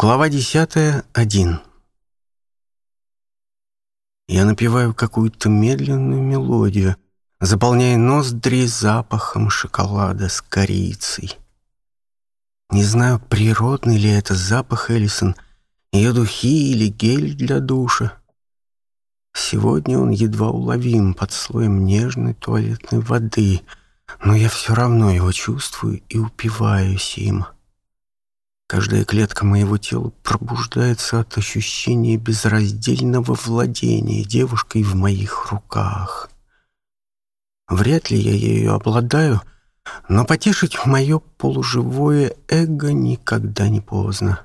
Глава 10. 1. Я напеваю какую-то медленную мелодию, заполняя ноздри запахом шоколада с корицей. Не знаю, природный ли это запах Эллисон, ее духи или гель для душа. Сегодня он едва уловим под слоем нежной туалетной воды, но я все равно его чувствую и упиваюсь им. — Каждая клетка моего тела пробуждается от ощущения безраздельного владения девушкой в моих руках. Вряд ли я ею обладаю, но потешить мое полуживое эго никогда не поздно.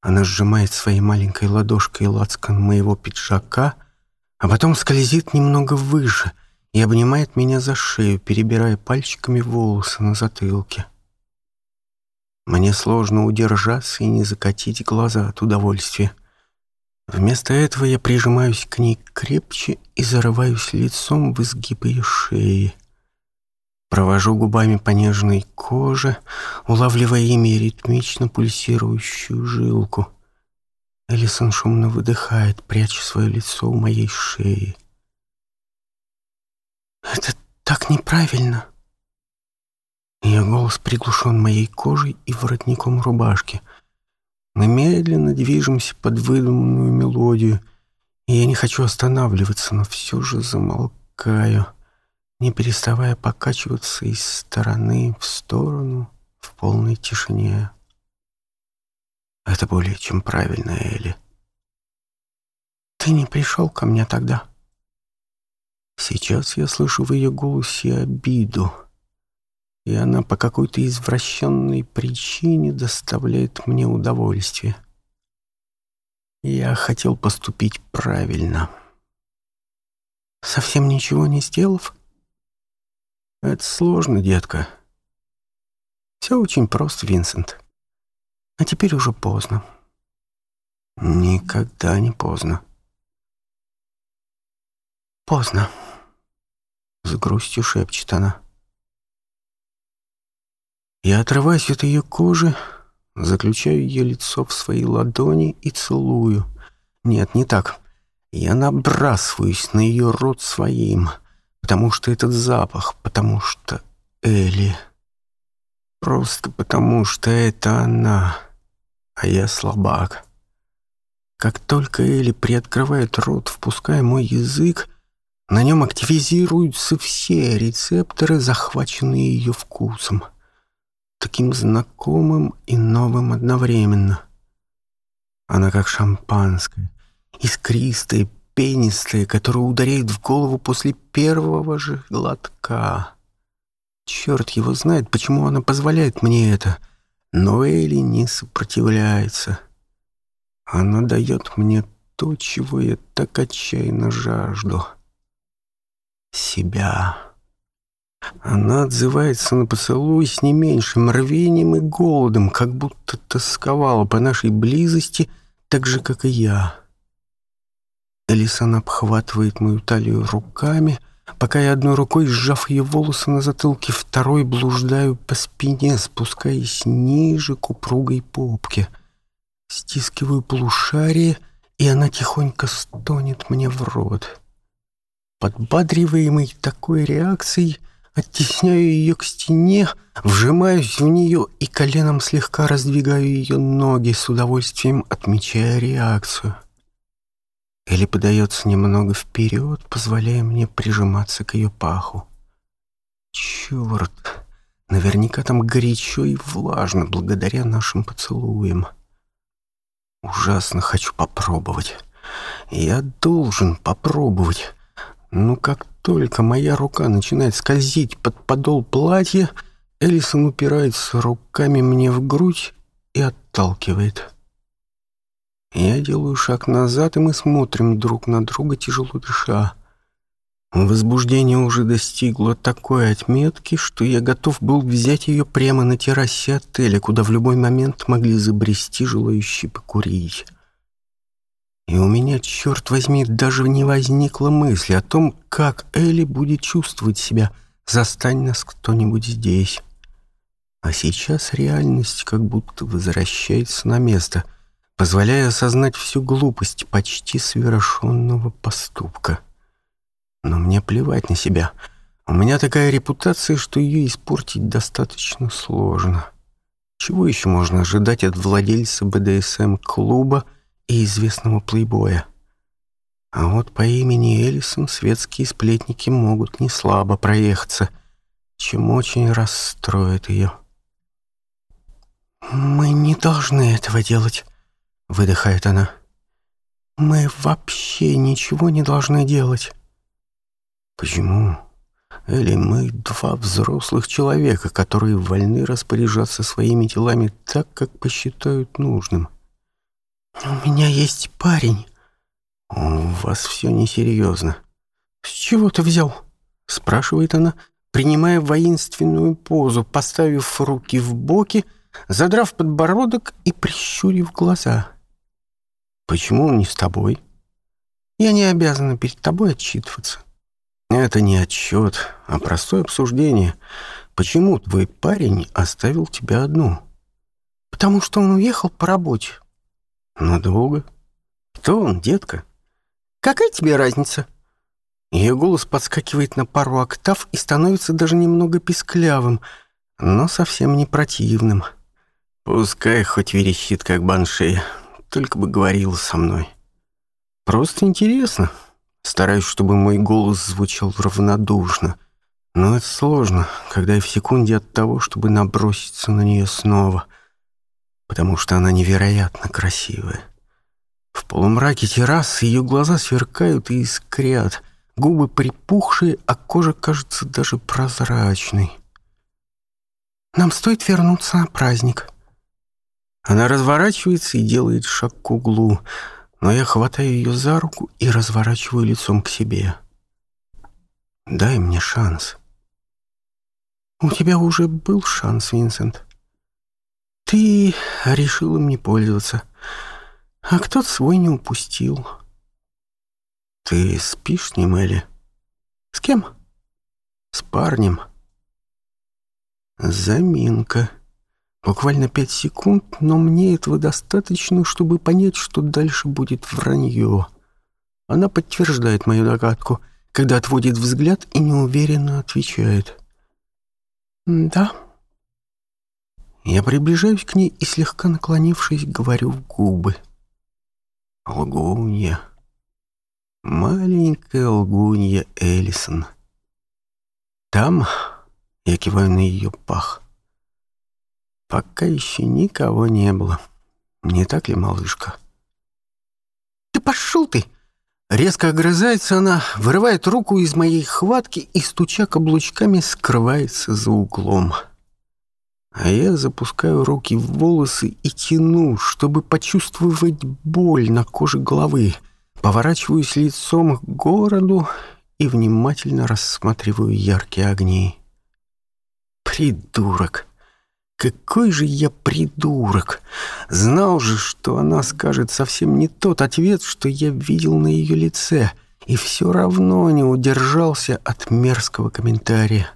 Она сжимает своей маленькой ладошкой лацкан моего пиджака, а потом скользит немного выше и обнимает меня за шею, перебирая пальчиками волосы на затылке. — мне сложно удержаться и не закатить глаза от удовольствия. Вместо этого я прижимаюсь к ней крепче и зарываюсь лицом в изгиб ее шеи. Провожу губами по нежной коже, улавливая ими ритмично пульсирующую жилку. Элисон шумно выдыхает, пряча свое лицо у моей шеи. «Это так неправильно!» Ее голос приглушен моей кожей и воротником рубашки. Мы медленно движемся под выдуманную мелодию, и я не хочу останавливаться, но все же замолкаю, не переставая покачиваться из стороны в сторону в полной тишине. Это более чем правильно, Элли. Ты не пришел ко мне тогда? Сейчас я слышу в ее голосе обиду — и она по какой-то извращенной причине доставляет мне удовольствие. Я хотел поступить правильно. Совсем ничего не сделав? Это сложно, детка. Все очень просто, Винсент. А теперь уже поздно. Никогда не поздно. Поздно. С грустью шепчет она. — я отрываюсь от ее кожи, заключаю ее лицо в свои ладони и целую. Нет, не так. Я набрасываюсь на ее рот своим, потому что этот запах, потому что Элли. Просто потому что это она, а я слабак. Как только Элли приоткрывает рот, впуская мой язык, на нем активизируются все рецепторы, захваченные ее вкусом. — таким знакомым и новым одновременно. Она как шампанское, искристое, пенистое, которое ударяет в голову после первого же глотка. Черт его знает, почему она позволяет мне это, но Элли не сопротивляется. Она дает мне то, чего я так отчаянно жажду. Себя. Она отзывается на поцелуй с не меньшим рвением и голодом, как будто тосковала по нашей близости, так же, как и я. Элисан обхватывает мою талию руками, пока я одной рукой, сжав ее волосы на затылке, второй блуждаю по спине, спускаясь ниже к упругой попке. Стискиваю полушарие, и она тихонько стонет мне в рот. Подбадриваемый такой реакцией — оттесняю ее к стене, вжимаюсь в нее и коленом слегка раздвигаю ее ноги, с удовольствием отмечая реакцию. Или подается немного вперед, позволяя мне прижиматься к ее паху. Черт, наверняка там горячо и влажно благодаря нашим поцелуям. Ужасно хочу попробовать. Я должен попробовать. Ну как только моя рука начинает скользить под подол платья, Элисон упирается руками мне в грудь и отталкивает. Я делаю шаг назад, и мы смотрим друг на друга, тяжело дыша. Возбуждение уже достигло такой отметки, что я готов был взять ее прямо на террасе отеля, куда в любой момент могли забрести желающие покурить. И у меня, черт возьми, даже не возникла мысли о том, как Элли будет чувствовать себя, застань нас кто-нибудь здесь. А сейчас реальность как будто возвращается на место, позволяя осознать всю глупость почти совершенного поступка. Но мне плевать на себя. У меня такая репутация, что ее испортить достаточно сложно. Чего еще можно ожидать от владельца БДСМ-клуба эм — и известному плейбоя. А вот по имени Элисон светские сплетники могут не слабо проехаться, чем очень расстроит ее. «Мы не должны этого делать», — выдыхает она. «Мы вообще ничего не должны делать». «Почему?» Или мы два взрослых человека, которые вольны распоряжаться своими телами так, как посчитают нужным. У меня есть парень. У вас все несерьезно. С чего ты взял? Спрашивает она, принимая воинственную позу, поставив руки в боки, задрав подбородок и прищурив глаза. Почему он не с тобой? Я не обязана перед тобой отчитываться. Это не отчет, а простое обсуждение. Почему твой парень оставил тебя одну? Потому что он уехал по работе. Надолго? Кто он, детка? Какая тебе разница? Ее голос подскакивает на пару октав и становится даже немного писклявым, но совсем не противным. Пускай хоть верещит, как банши, только бы говорила со мной. Просто интересно. Стараюсь, чтобы мой голос звучал равнодушно. Но это сложно, когда я в секунде от того, чтобы наброситься на нее снова — потому что она невероятно красивая. В полумраке террасы ее глаза сверкают и искрят, губы припухшие, а кожа кажется даже прозрачной. «Нам стоит вернуться на праздник». Она разворачивается и делает шаг к углу, но я хватаю ее за руку и разворачиваю лицом к себе. «Дай мне шанс». «У тебя уже был шанс, Винсент», ты решил им не пользоваться. А кто-то свой не упустил. Ты спишь с ним, Элли? С кем? С парнем. Заминка. Буквально пять секунд, но мне этого достаточно, чтобы понять, что дальше будет вранье. Она подтверждает мою догадку, когда отводит взгляд и неуверенно отвечает. «Да». Я приближаюсь к ней и, слегка наклонившись, говорю в губы. Лгунья. Маленькая лгунья Эллисон. Там, я киваю на ее пах, пока еще никого не было. Не так ли, малышка? Ты пошел ты! Резко огрызается она, вырывает руку из моей хватки и, стуча каблучками, скрывается за углом. — а я запускаю руки в волосы и тяну, чтобы почувствовать боль на коже головы. Поворачиваюсь лицом к городу и внимательно рассматриваю яркие огни. Придурок! Какой же я придурок! Знал же, что она скажет совсем не тот ответ, что я видел на ее лице, и все равно не удержался от мерзкого комментария.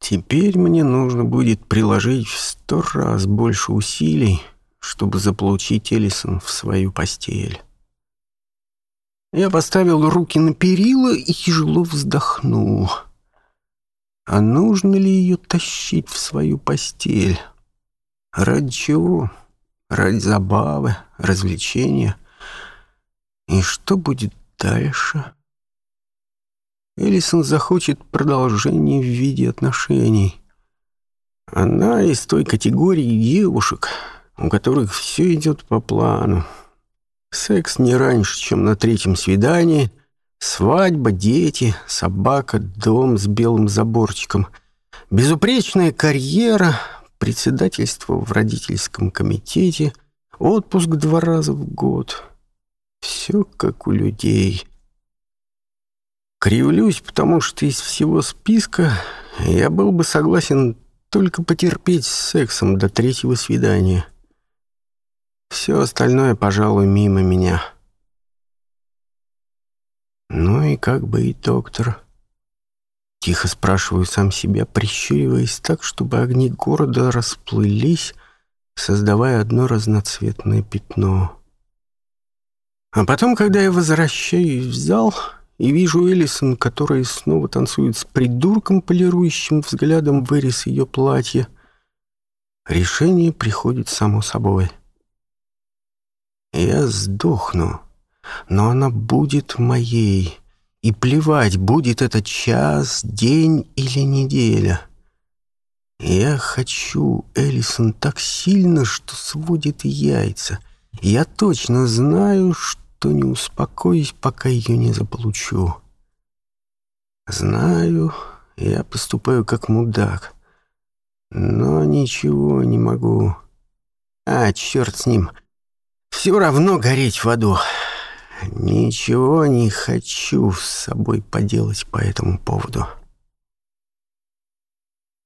Теперь мне нужно будет приложить в сто раз больше усилий, чтобы заполучить Элисон в свою постель. Я поставил руки на перила и тяжело вздохнул. А нужно ли ее тащить в свою постель? Ради чего? Ради забавы, развлечения? И что будет дальше?» Элисон захочет продолжения в виде отношений. Она из той категории девушек, у которых все идет по плану. Секс не раньше, чем на третьем свидании, свадьба, дети, собака, дом с белым заборчиком, безупречная карьера, председательство в родительском комитете, отпуск два раза в год. Все как у людей — Кривлюсь, потому что из всего списка я был бы согласен только потерпеть с сексом до третьего свидания. Все остальное, пожалуй, мимо меня. Ну и как бы и доктор. Тихо спрашиваю сам себя, прищуриваясь так, чтобы огни города расплылись, создавая одно разноцветное пятно. А потом, когда я возвращаюсь в зал, и вижу Элисон, которая снова танцует с придурком, полирующим взглядом вырез ее платья. Решение приходит само собой. Я сдохну, но она будет моей. И плевать, будет это час, день или неделя. Я хочу Элисон так сильно, что сводит яйца. Я точно знаю, что что не успокоюсь, пока ее не заполучу. Знаю, я поступаю как мудак, но ничего не могу. А, черт с ним. Все равно гореть в аду. Ничего не хочу с собой поделать по этому поводу.